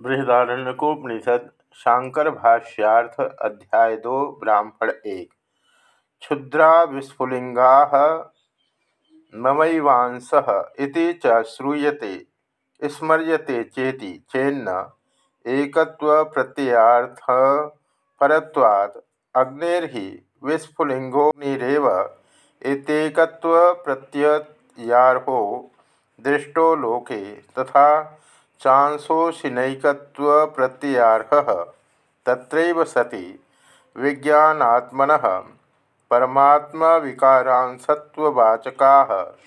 बृहदारण्यकोपनिषद शांकर भाष्यार्थ अध्याय दो ब्राह्मण एक। क्षुद्रा विस्फुलिंगा ममैवांस इति च श्रूयते, स्मर्यते चेति चेन्न प्रत्ययार्थ परत्वात् अग्नेर्हि विस्फुलिंगोऽग्निरेव प्रत्ययारो दृष्टो लोके तथा चांसोशिनैकत्वप्रत्ययार्हः तत्रैव सति विज्ञानात्मनः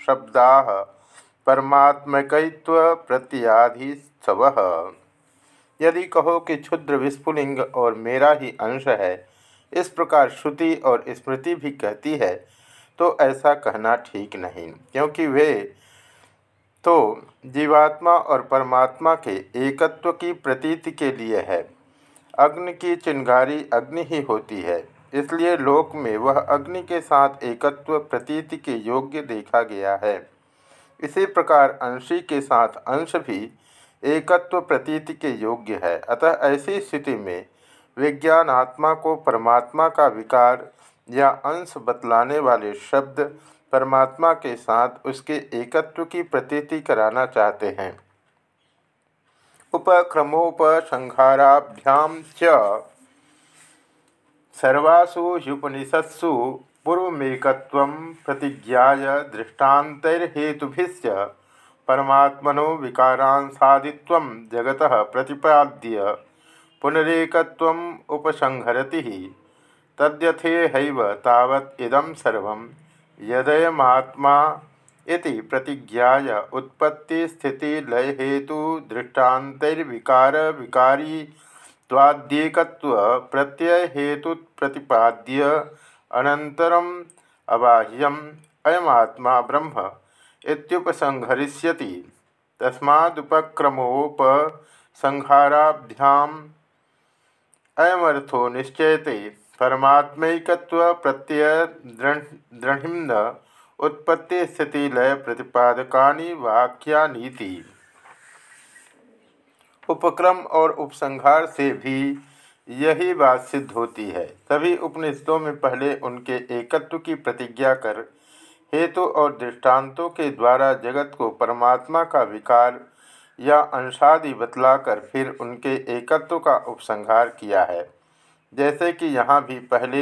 शब्दाः परमात्मकत्वप्रत्ययाधीत्सवः यदि कहो कि क्षुद्र विस्फुलिंग और मेरा ही अंश है, इस प्रकार श्रुति और स्मृति भी कहती है तो ऐसा कहना ठीक नहीं, क्योंकि वे तो जीवात्मा और परमात्मा के एकत्व की प्रतीति के लिए है। अग्नि की चिंगारी अग्नि ही होती है, इसलिए लोक में वह अग्नि के साथ एकत्व प्रतीति के योग्य देखा गया है। इसी प्रकार अंशी के साथ अंश भी एकत्व प्रतीति के योग्य है। अतः ऐसी स्थिति में विज्ञान आत्मा को परमात्मा का विकार या अंश बतलाने वाले शब्द परमात्मा के साथ उसके एकत्व की प्रतीति कराना चाहते हैं। उपक्रमोपसंहाराभ्याम च। सर्वासु ह्युपनिषत्सु पूर्वमेकत्व प्रतिज्ञाय दृष्टान्तर्हेतुभिश्च परमात्मनो विकारांसादित्व जगत प्रतिपाद्य पुनरेकत्वम् उपसंहरति। तद्यथेहैव तावत् यदयमात्मा इति प्रतिज्ञाय उत्पत्ति स्थिति लय हेतु दृष्टान्तर्विकार विकारी त्वाद्येकत्व प्रत्यय हेतु प्रतिपाद्य अनंतरम अबाह्यम अयमात्मा ब्रह्म इत्युपसंहरिष्यति। तस्मादुपक्रमोपसंहाराभ्याम अयमर्थो निश्चयते परमात्मकत्व प्रत्यय दृढ़ उत्पत्ति स्थिति लय प्रतिपादकानी वाक्यानीति। उपक्रम और उपसंहार से भी यही बात सिद्ध होती है। सभी उपनिषदों में पहले उनके एकत्व की प्रतिज्ञा कर, हेतु और दृष्टांतों के द्वारा जगत को परमात्मा का विकार या अंशादि बतलाकर फिर उनके एकत्व का उपसंहार किया है। जैसे कि यहाँ भी पहले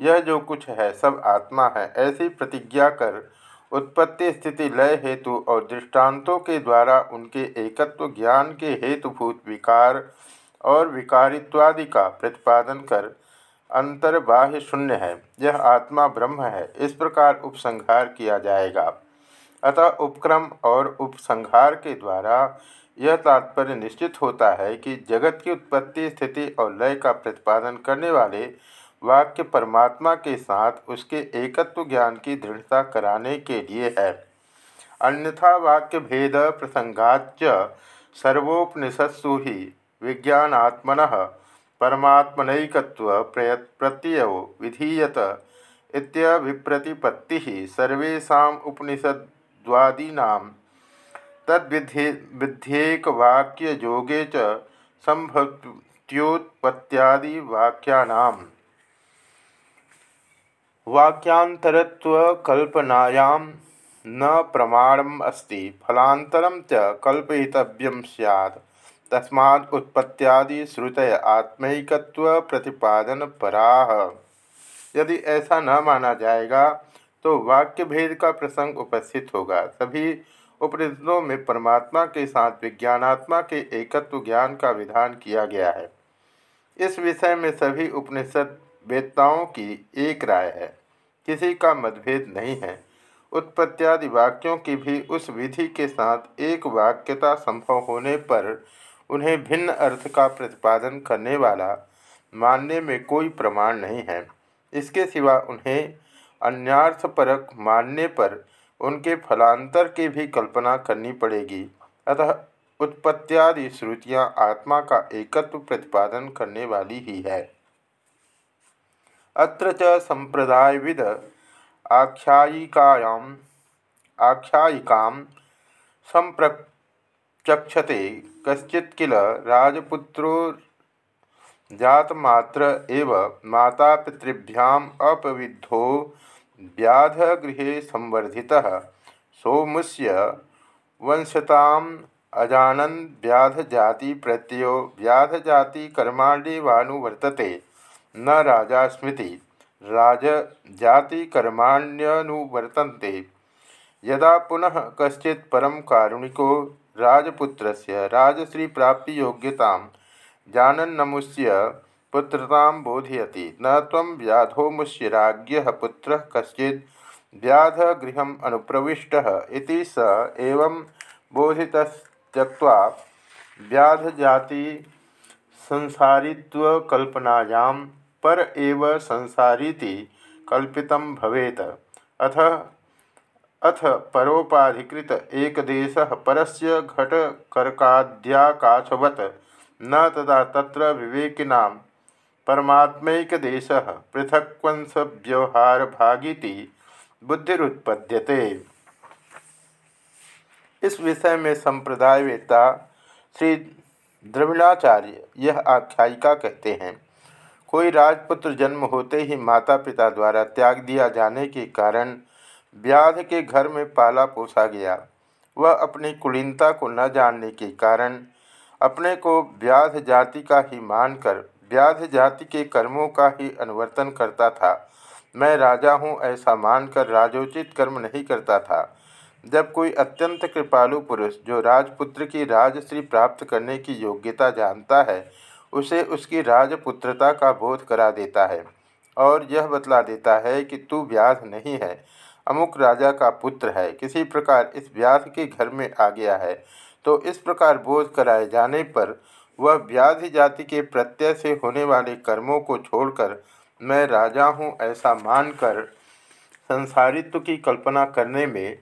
यह जो कुछ है, सब आत्मा है। ऐसी प्रतिज्ञा कर उत्पत्ति स्थिति लय हेतु और दृष्टांतों के द्वारा उनके एकत्व ज्ञान के हेतुभूत विकार और विकारित्वादि का प्रतिपादन कर अंतर्बाह्य शून्य है। यह आत्मा ब्रह्म है। इस प्रकार उपसंहार किया जाएगा। अतः उपक्रम और उपसंहार के द्वारा यह तात्पर्य निश्चित होता है कि जगत की उत्पत्ति, स्थिति और लय का प्रतिपादन करने वाले वाक्य परमात्मा के साथ उसके एकत्व ज्ञान की दृढ़ता कराने के लिए है। अन्यथा वाक्य भेद प्रसंगाच सर्वोपनिषत्सु ही विज्ञानात्मन परमात्मनैकत्व प्रत्यय विधीयत इत्यभिप्रतिपत्ति सर्वेशा उपनिषद्वादीना तद्विध्येकवाक्ययोगे च वाक्यांतरत्वकल्पनायां न प्रमाणम अस्ति फलांतरम च कल्पयितव्यम सैद तस्मात् उत्पत्त्यादि श्रुतय प्रतिपादन पराह यदि ऐसा न माना जाएगा तो वाक्य भेद का प्रसंग उपस्थित होगा। सभी उपनिषदों में परमात्मा के साथ विज्ञानात्मा के एकत्व ज्ञान का विधान किया गया है। इस विषय में सभी उपनिषद वेदताओं की एक राय है। किसी का मतभेद नहीं है। उत्पत्त्यादि वाक्यों की भी उस विधि के साथ एक वाक्यता संभव होने पर उन्हें भिन्न अर्थ का प्रतिपादन करने वाला मानने में कोई प्रमाण नहीं है। इसके सिवा उन्हें अन्यार्थपरक मानने पर उनके फलांतर की भी कल्पना करनी पड़ेगी। अतः उत्पत्त्यादि श्रुतियाँ आत्मा का एकत्व प्रतिपादन करने वाली ही है। अत्र च संप्रदायविद आख्यायिकायां, आख्यायिकां संप्र चक्षते कश्चित् किल राजपुत्रो जातमात्र एव माता पितृभ्याम अपविद्धो व्याधगृहे संवर्धितः सोमुष्य वंशताम अजानन व्याध जाति प्रत्ययो व्याध जाति न राजा स्मृति राज जाति कर्माण्यनुवर्तन्ते यदा पुनः कश्चित् परम कारुणिको राजपुत्रस्य राजश्री प्राप्ति योग्यतां जानन्नमुष्य पुत्रतां बोधयति। न त्वं व्याधोमुष्य राज्ञः पुत्रः कश्चित् व्याधगृहम् अनुप्रविष्टः इति स एवं बोधितस्त्यक्त्वा व्याधजाति संसारित्वकल्पनायां पर एव संसारीति कल्पितं भवेत्। अथ अथ परोपाधिकृत एकदेश परस्य घटकर्काद्याकाशवत्। न तदा तत्र विवेकिनां परमात्मैकदेशः पृथक्वंश व्यवहार भागीति बुद्धिरुत्पद्यते। इस विषय में संप्रदायवेत्ता श्री द्रविणाचार्य यह आख्यायिका कहते हैं, कोई राजपुत्र जन्म होते ही माता पिता द्वारा त्याग दिया जाने के कारण व्याध के घर में पाला पोसा गया। वह अपनी कुलीनता को न जानने के कारण अपने को व्याध जाति का ही मानकर व्याध जाति के कर्मों का ही अनुवर्तन करता था। मैं राजा हूँ ऐसा मानकर राजोचित कर्म नहीं करता था। जब कोई अत्यंत कृपालु पुरुष, जो राजपुत्र की राजश्री प्राप्त करने की योग्यता जानता है, उसे उसकी राजपुत्रता का बोध करा देता है और यह बतला देता है कि तू व्याध नहीं है, अमुक राजा का पुत्र है, किसी प्रकार इस व्याध के घर में आ गया है। तो इस प्रकार बोध कराए जाने पर वह व्याधि जाति के प्रत्यय से होने वाले कर्मों को छोड़कर मैं राजा हूँ ऐसा मानकर संसारित्व की कल्पना करने में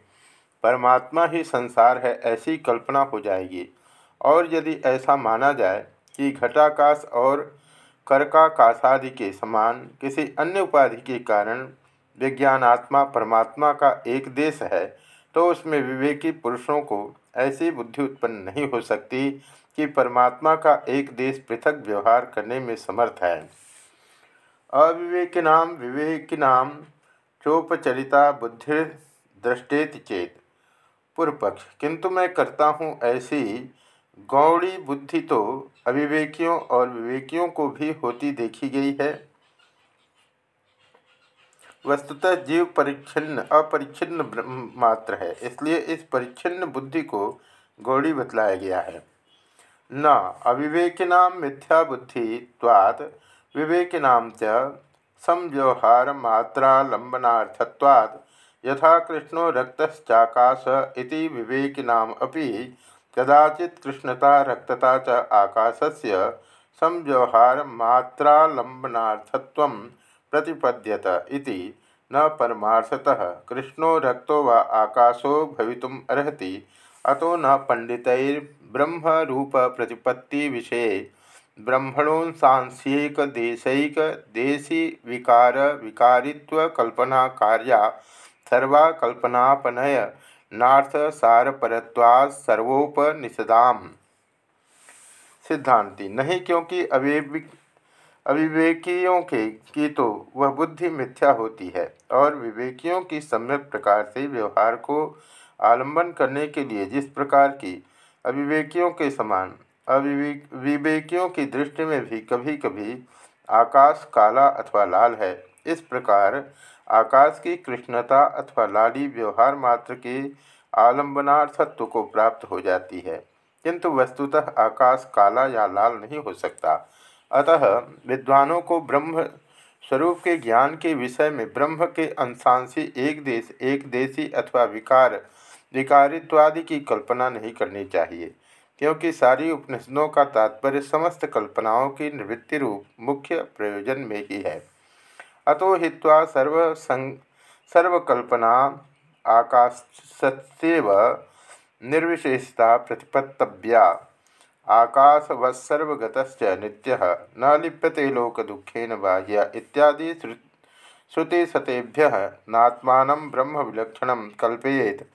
परमात्मा ही संसार है ऐसी कल्पना हो जाएगी। और यदि ऐसा माना जाए कि घटाकाश और कर्काकाशादि के समान किसी अन्य उपाधि के कारण विज्ञानात्मा परमात्मा का एक देश है तो उसमें विवेकी पुरुषों को ऐसी बुद्धि उत्पन्न नहीं हो सकती कि परमात्मा का एक देश पृथक व्यवहार करने में समर्थ है। अविवेकिनाम विवेकिनाम चोपचरिता बुद्धि दृष्टेत चेत। पूर्व पक्ष किंतु मैं करता हूँ ऐसी गौड़ी बुद्धि तो अविवेकियों और विवेकियों को भी होती देखी गई है। वस्तुतः जीव परिच्छिन्न, अपरिच्छिन्न मात्र है, इसलिए इस परिच्छिन्न बुद्धि को गौड़ी बतलाया गया है। न अविवेकिना मिथ्या बुद्धिवाद विवेकिना च संव्यवहार मात्रालंबनार्थवाद यथा कृष्णो रक्तश्चाकाश इति विवेकिनाम अपि कदाचित् कृष्णता, रक्तता च आकाशस्य संव्यवहार मात्रालंबनार्थत्वं प्रतिपद्यत इति न परमार्थतः। कृष्णो रक्तो वा आकाशो भवितुम अर्हति, अतो न पंडितैर्ब्रह्म रूप प्रतिपत्ति विषय ब्रह्मणों सांस्यिक देशैक देशी विकार विकारित्व कल्पना कार्या सर्वा कल्पनापनय नार्थ सारपरत्वात् सर्वोपनिषदाम सिद्धांति नहीं क्योंकि अवेविक अविवेकियों के की तो वह बुद्धि मिथ्या होती है और विवेकियों की सम्यक प्रकार से व्यवहार को आलंबन करने के लिए जिस प्रकार की अविवेकियों के समान, अविवेक, विवेकियों की दृष्टि में भी कभी कभी आकाश काला अथवा लाल है। इस प्रकार आकाश की कृष्णता अथवा लाली व्यवहार मात्र के आलम्बनार्थत्व को प्राप्त हो जाती है, किंतु वस्तुतः आकाश काला या लाल नहीं हो सकता। अतः विद्वानों को ब्रह्म स्वरूप के ज्ञान के विषय में ब्रह्म के अंशांशी एक देश, एक देशी अथवा विकार विकारित्वादि की कल्पना नहीं करनी चाहिए, क्योंकि सारी उपनिषदों का तात्पर्य समस्त कल्पनाओं की निवृत्ति रूप मुख्य प्रयोजन में ही है। अतो हित्वा सर्व सर्वकल्पना आकाशस्व निर्विशेषता प्रतिपत्तव्या। आकाशवत्सर्वगत नित्य, न लिप्यते लोकदुखेन बाह्य इत्यादि श्रुतिशतेभ्य नात्मा ब्रह्म विलक्षण कल्पयेत।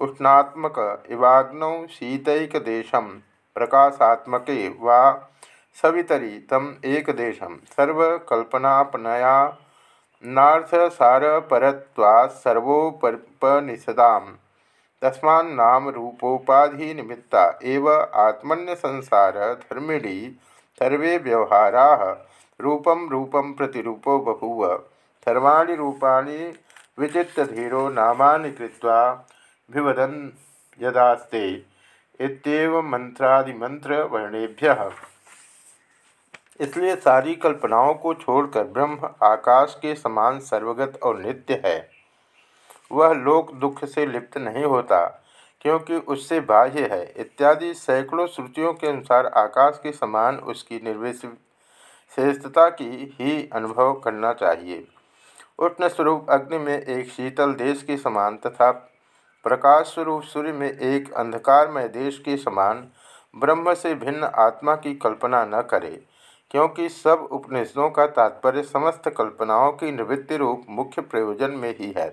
उष्णात्मक इवाग्नौ शीतैकदेशं प्रकाशात्मके वा सवितरी तम एकदेशं। सर्वकल्पनापनया नार्थसारपरत्वात्सर्वोपनिषदां तस्मान्नाम रूपोपाधि निमित्ता एव आत्मन्य संसार धर्मिणी सर्वे व्यवहारा रूपम रूपम प्रतिरूपो बभूव। सर्वाणी रूपाणी विचित्रधीरो नामानि कृत्वा विवदन यदास्ते। मंत्रादिमंत्र वर्णेभ्य इसलिए सारी कल्पनाओं को छोड़कर ब्रह्म आकाश के समान सर्वगत और नित्य है। वह लोक दुख से लिप्त नहीं होता, क्योंकि उससे बाह्य है। इत्यादि सैकड़ों श्रुतियों के अनुसार आकाश के समान उसकी निर्विशेषता की ही अनुभव करना चाहिए। उष्ण स्वरूप अग्नि में एक शीतल देश के समान तथा प्रकाश स्वरूप सूर्य में एक अंधकारमय देश के समान ब्रह्म से भिन्न आत्मा की कल्पना न करे, क्योंकि सब उपनिषदों का तात्पर्य समस्त कल्पनाओं की निवृत्ति रूप मुख्य प्रयोजन में ही है।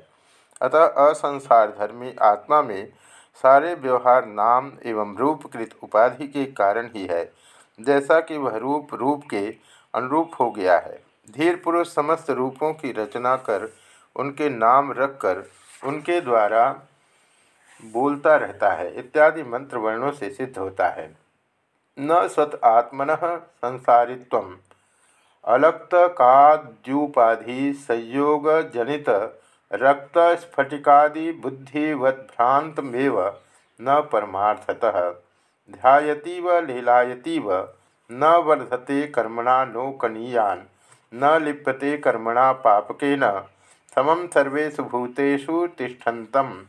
अतः असंसार धर्मी आत्मा में सारे व्यवहार नाम एवं रूपकृत उपाधि के कारण ही है, जैसा कि वह रूप रूप के अनुरूप हो गया है। धीर पुरुष समस्त रूपों की रचना कर उनके नाम रखकर उनके द्वारा बोलता रहता है, इत्यादि मंत्र वर्णों से सिद्ध होता है। न सत आत्मन संसारित्व अलक्त काद्युपाधि संयोग जनित रक्तस्फटिकादि बुद्धिवद्भ्रांतमेव न परमार्थतः। ध्यातीव लीलायतीव, न वर्धते कर्मणा नोकनीयान, न लिप्यते कर्मणा पापकेन। समम सर्वेषु भूतेषु तिष्ठन्तं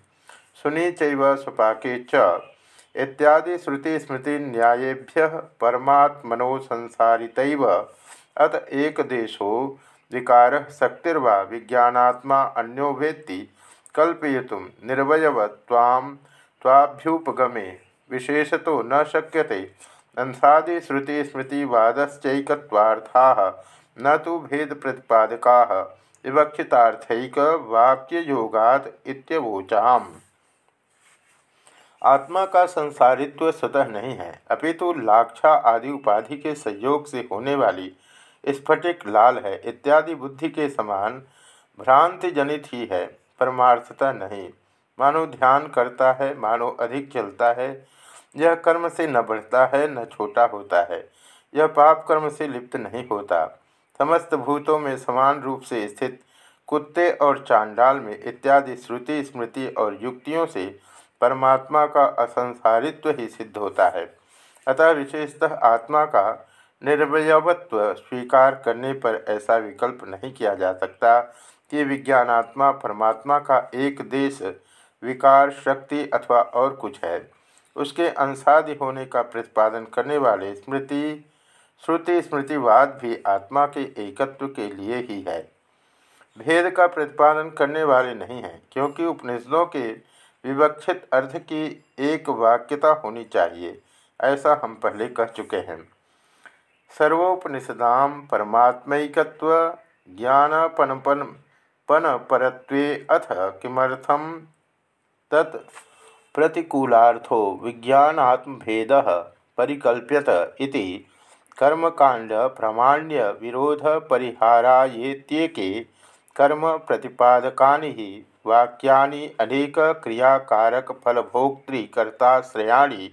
सुनी चैव सुपाके इत्यादि श्रुति स्मृति न्यायेभ्य परमात्मनो संसारित अत एक देशो विकार शक्तिर्वा विज्ञानात्मा अन्यो वेत्ति कल्पयुम निर्वयवत्वाभ्युपगमे विशेषतो न शक्यते। अंसादि श्रुति स्मृतिवादश्चैकत्वार्थाः न तो भेद प्रतिपादका विवक्षितार्थक आत्मा का संसारित्व स्वतः नहीं है। अपितु लाक्षा आदि उपाधि के संयोग से होने वाली स्फटिक लाल है। इत्यादि बुद्धि के समान भ्रांति जनित ही है। परमार्थता नहीं। मानो ध्यान करता है, मानो अधिक चलता है। यह कर्म से न बढ़ता है, न छोटा होता है। यह पाप कर्म से लिप्त नहीं होता। समस्त भूतों में समान रूप से स्थित कुत्ते और चांडाल में इत्यादि श्रुति, स्मृति और युक्तियों से परमात्मा का असंसारित्व ही सिद्ध होता है। अतः विशेषतः आत्मा का निर्वयवत्व स्वीकार करने पर ऐसा विकल्प नहीं किया जा सकता कि विज्ञानात्मा परमात्मा का एक देश विकार, शक्ति अथवा और कुछ है। उसके अंशादि होने का प्रतिपादन करने वाले स्मृति, श्रुति, स्मृतिवाद भी आत्मा के एकत्व के लिए ही है। भेद का प्रतिपादन करने वाले नहीं हैं, क्योंकि उपनिषदों के विवक्षित अर्थ की एक वाक्यता होनी चाहिए, ऐसा हम पहले कह चुके हैं। सर्वोपनिषदा परमात्मकत्व ज्ञानपनपन पनपरत्वे अथ किमर्थम तत् प्रतिकूलार्थो विज्ञानात्मभेद परिकल्प्यत इति। कर्मकांड प्राण्य विरोध परिहारायेत्येके कर्म प्रतिपादकानि ही वाक्यानि अनेक क्रियाकारक फलभोक्तृकर्ताश्रयाणि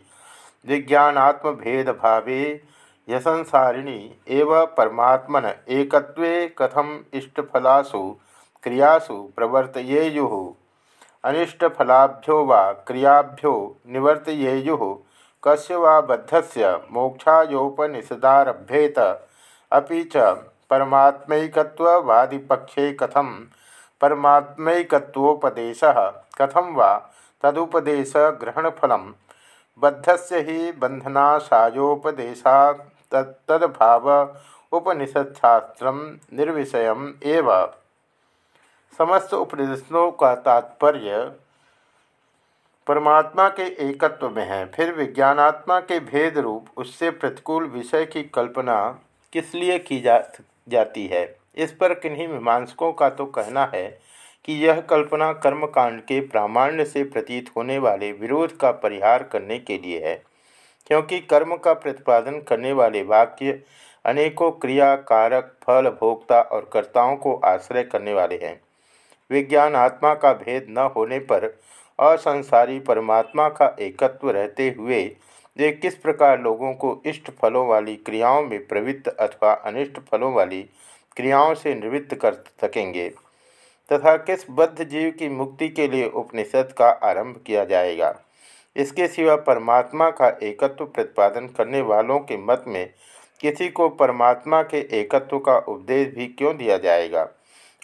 विज्ञानात्मभेद भावे यसंसारिणी एव परमात्मन एकत्वे कथम इष्टफलासु क्रियासु प्रवर्तयेयु। अनिष्टफलाभ्यो वा क्रियाभ्यो निवर्तयेयु। कस्य वा बद्धस्य मोक्षायोपनिषदारभ्येत। अपि च परमात्मैकत्ववादिपक्षे कथम परमात्मैकत्वोपदेशः। कथम वा? तदुपदेश ग्रहणफल बद्ध से ही बंधनाशायोपदेशा तत्तद्भाव उपनिषदशास्त्र निर्विषय एव। समस्त उपनिषदों का तात्पर्य, परमात्मा के एकत्व में है, फिर विज्ञानात्मा के भेद रूप उससे प्रतिकूल विषय की कल्पना किस लिए की जा, जाती है? इस पर किन्हीं मीमांसकों का तो कहना है कि यह कल्पना कर्मकांड के प्रामाण्य से प्रतीत होने वाले विरोध का परिहार करने के लिए है, क्योंकि कर्म का प्रतिपादन करने वाले वाक्य अनेकों क्रिया कारक फल भोक्ता और कर्ताओं को आश्रय करने वाले हैं। विज्ञान आत्मा का भेद न होने पर असंसारी परमात्मा का एकत्व रहते हुए वे किस प्रकार लोगों को इष्ट फलों वाली क्रियाओं में प्रवृत्त अथवा अनिष्ट फलों वाली क्रियाओं से निवृत्त कर सकेंगे तथा किस बद्ध जीव की मुक्ति के लिए उपनिषद का आरंभ किया जाएगा। इसके सिवा परमात्मा का एकत्व प्रतिपादन करने वालों के मत में किसी को परमात्मा के एकत्व का उपदेश भी क्यों दिया जाएगा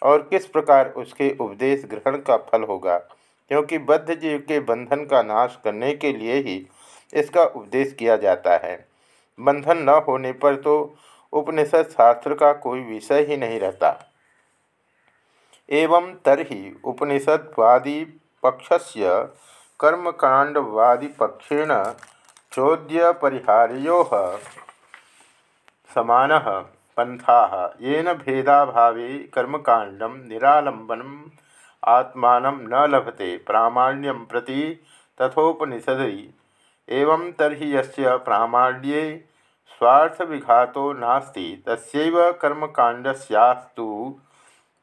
और किस प्रकार उसके उपदेश ग्रहण का फल होगा? क्योंकि बद्ध जीव के बंधन का नाश करने के लिए ही इसका उपदेश किया जाता है। बंधन न होने पर तो उपनिषद शास्त्र का कोई विषय ही नहीं रहता। एवं तरी उपनिषदवादी पक्षस्य कर्मकांडवादीपक्षेण चोद्यपरिहार्यो समान पंथा येन भेदाभावे कर्मकांडम निरालंबनम आत्मा न लभते। प्राण्यम प्रति तथोपनिषदि। एवं तरी यस्य प्रामाण्ये स्वार्थविघातो नास्ति, तस्यैव कर्मकाण्डस्यास्तु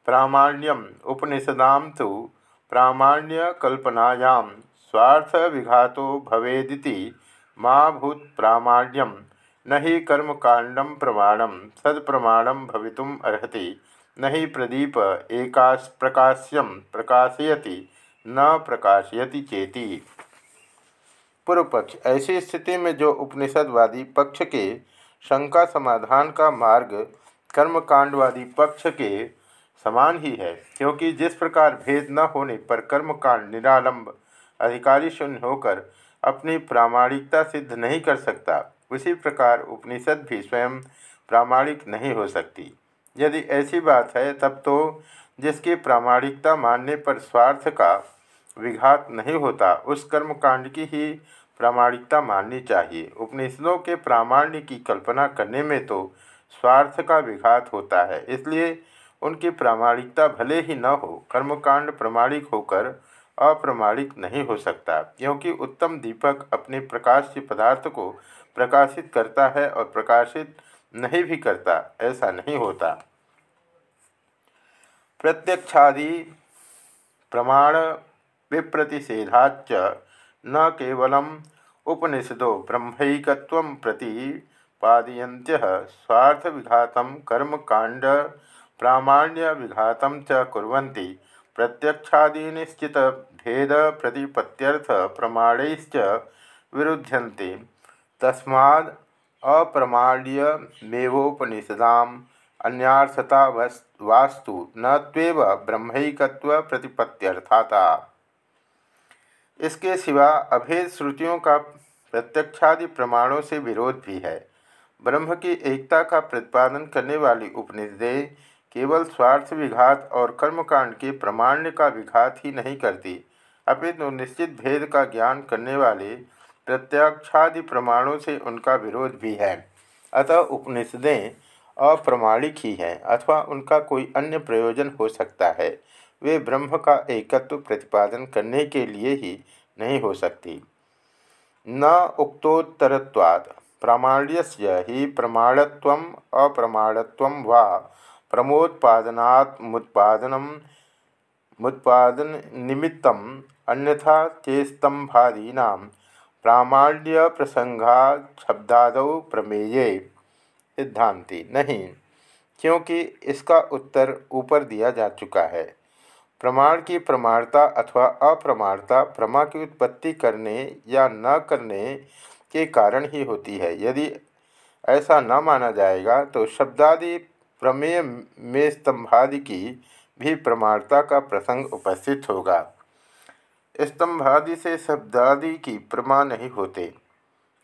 प्रामाण्यम। उपनिषदां तो प्रामाण्यकल्पनायां स्वार्थविघातो भवेदिति मा भूत प्रामाण्यम न ही कर्मकांडम प्रमाणम सत्प्रमाणम भवितुम अर्हति। न ही प्रदीप एकाश प्रकाश्यम प्रकाशयति, न प्रकाशयति चेती। पूर्व पक्ष ऐसी स्थिति में जो उपनिषदवादी पक्ष के शंका समाधान का मार्ग कर्मकांडवादी पक्ष के समान ही है, क्योंकि जिस प्रकार भेद न होने पर कर्मकांड निरालंब अधिकारी शून्य होकर अपनी प्रामाणिकता सिद्ध नहीं कर सकता, उसी प्रकार उपनिषद भी स्वयं प्रामाणिक नहीं हो सकती। यदि ऐसी बात है, तब तो जिसकी प्रामाणिकता मानने पर स्वार्थ का विघात नहीं होता, उस कर्मकांड की ही प्रामाणिकता माननी चाहिए। उपनिषदों के प्रामाण्य की कल्पना करने में तो स्वार्थ का विघात होता है, इसलिए उनकी प्रामाणिकता भले ही न हो, कर्मकांड प्रमाणिक होकर अप्रमाणिक नहीं हो सकता, क्योंकि उत्तम दीपक अपने प्रकाश पदार्थ को प्रकाशित करता है और प्रकाशित नहीं भी करता, ऐसा नहीं होता। प्रत्यक्षादि प्रमाण विप्रतिषेधाच न केवलम उपनिषदो ब्रह्मक प्रतिपादयन्त्य स्वार्थविघात कर्मकांड प्राण्य विघात कुर्वन्ति। प्रत्यक्षादिनिश्चित भेद प्रतिपत्त्यर्थ प्रमाणैश्च विरुध्यन्ते। तस्माद् अप्रमाण्यमेवोपनिषदाम् अन्यार्थता वास्तु न त्वेव ब्रह्मैकत्व प्रतिपत्त्यर्थाता इसके सिवा अभेद श्रुतियों का प्रत्यक्षादि प्रमाणों से विरोध भी है। ब्रह्म की एकता का प्रतिपादन करने वाली उपनिषदें केवल स्वार्थ विघात और कर्मकांड के प्रमाण्य का विघात ही नहीं करती, अपितु निश्चित भेद का ज्ञान करने वाले प्रत्यक्षादि प्रमाणों से उनका विरोध भी है। अतः उपनिषदें अप्रमाणिक ही हैं अथवा उनका कोई अन्य प्रयोजन हो सकता है। वे ब्रह्म का एकत्व प्रतिपादन करने के लिए ही नहीं हो सकती। न उक्तोत्तरवाद प्रामाण्यस्य ही प्रमाणत्व अप्रमाणत्व वा प्रमोत्पादनात्मुत्पादन मुत्पादन निमित्त अन्यथा चेस्तंभादीना प्रामाण्य प्रसंगा शब्दाद प्रमेये। सिद्धांति। नहीं, क्योंकि इसका उत्तर ऊपर दिया जा चुका है। प्रमाण की प्रमाणता अथवा अप्रमाणता प्रमा की उत्पत्ति करने या न करने के कारण ही होती है। यदि ऐसा न माना जाएगा तो शब्दादि प्रमेय में स्तंभादि की भी प्रमाणता का प्रसंग उपस्थित होगा। स्तंभादि से शब्दादि की प्रमा नहीं होते,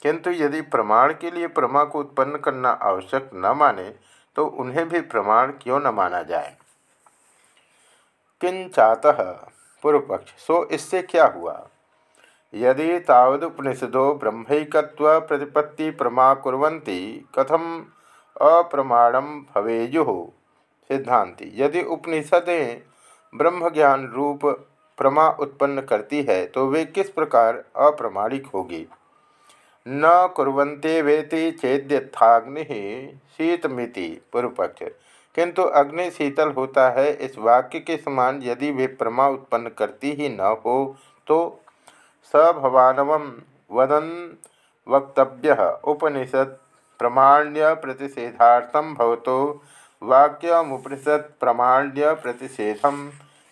किंतु यदि प्रमाण के लिए प्रमा को उत्पन्न करना आवश्यक न माने तो उन्हें भी प्रमाण क्यों न माना जाए? किंचात पूर्व पक्ष सो इससे क्या हुआ? यदि तावदुपनिषदो ब्रह्मैकत्व प्रतिपत्ति प्रमा कुरंती कथम अप्रमाणम भवेयु? सिद्धांति। यदि उपनिषदें ब्रह्म ज्ञान रूप प्रमा उत्पन्न करती है तो वे किस प्रकार अप्रमाणिक होगी? न कुरंते वेति चेद्यथाग्नि शीतमिति। पूर्वपक्ष। किंतु अग्नि शीतल होता है। इस वाक्य के समान यदि वे प्रमा उत्पन्न करती ही न हो तो सभवानव वदन वक्तव्य। उपनिषद प्रमाण्य प्रतिषेधार्थम भवतो। वाक्यमुपनिषद प्रमाण्य प्रतिषेधम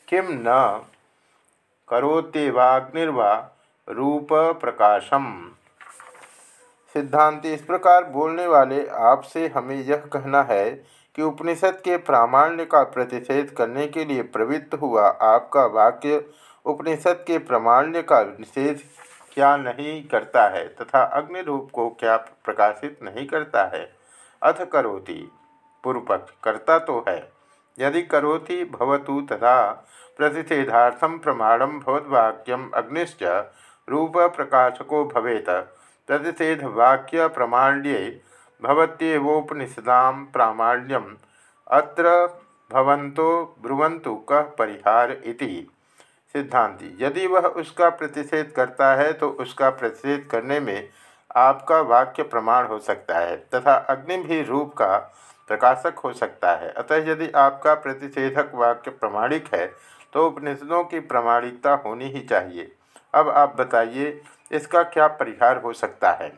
किम न करोतेवाग्निर्वा रूप प्रकाशम सिद्धांत, इस प्रकार बोलने वाले आपसे हमें यह कहना है कि उपनिषद के प्रामाण्य का प्रतिषेध करने के लिए प्रवृत्त हुआ आपका वाक्य उपनिषद के प्रामाण्य का निषेध क्या नहीं करता है तथा अग्नि रूप को क्या प्रकाशित नहीं करता है? अथ करोति। पूर्वपक्ष, करता तो है। यदि करोति भवतु तथा प्रतिषेधार्थम प्रमाणम भवद्वाक्यम अग्निश्च रूप प्रकाशको भवेत। प्रतिषेध वाक्य प्रमाण्ये भवत्येवोपनिषदा प्रामाण्यम अत्र भवंतो ब्रुवंतु कह परिहार इति। सिद्धांति, यदि वह उसका प्रतिषेध करता है तो उसका प्रतिषेध करने में आपका वाक्य प्रमाण हो सकता है, तथा अग्नि भी रूप का प्रकाशक हो सकता है। अतः यदि आपका प्रतिषेधक वाक्य प्रमाणिक है तो उपनिषदों की प्रमाणिकता होनी ही चाहिए। अब आप बताइए, इसका क्या परिहार हो सकता है?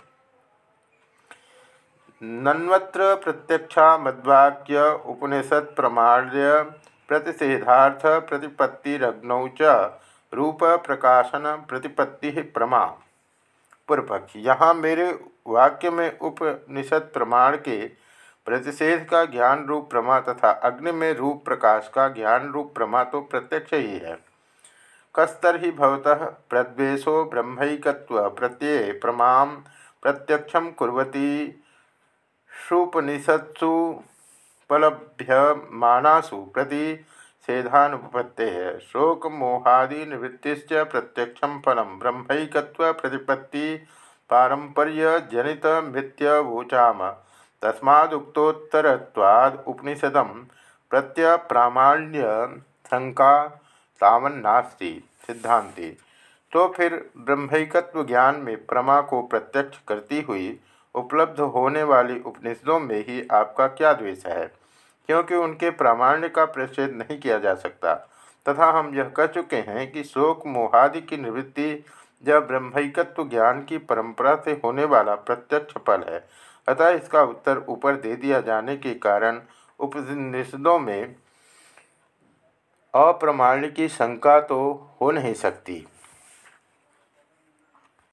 नन्वत्र प्रत्यक्षा मद्वाक्य उपनिषद प्रमाण्य प्रतिषेधार्थ प्रतिपत्तिरग्नौ च रूप प्रकाशन प्रतिपत्ति प्रमा। पूर्वपक्ष यहाँ मेरे वाक्य में उपनिषद प्रमाण के प्रतिषेध का ज्ञान रूप प्रमा तथा अग्नि में रूप प्रकाश का ज्ञान रूप प्रमा तो प्रत्यक्ष ही है। कस्तर ही भवतः प्रद्वेशो ब्रह्मकत्व प्रत्यय प्रमा प्रत्यक्ष कुरती शुपनिषत्सु पलभ्यमानासु प्रतिषेधानुपत्ते शोकमोहादिनिवृत्तिश्च प्रत्यक्ष फलम ब्रह्मैकत्व प्रतिपत्ति पारंपर्यजनितमृत्यवोचाम तस्मादुक्तोत्तरत्वाद उपनिषद प्रत्यप्रामाण्य शंका तावन्नास्ति सिद्धांति तो फिर ब्रह्मैकत्व ज्ञान में प्रमा को प्रत्यक्ष करती हुई उपलब्ध होने वाली उपनिषदों में ही आपका क्या द्वेष है? क्योंकि उनके प्रामाण्य का प्रतिषेध नहीं किया जा सकता। तथा हम यह कह चुके हैं कि शोक मोहादि की निवृत्ति जब ब्रह्मिकत्व ज्ञान की परंपरा से होने वाला प्रत्यक्ष फल है। अतः इसका उत्तर ऊपर दे दिया जाने के कारण उपनिषदों में अप्रमाण्य की शंका तो हो नहीं सकती।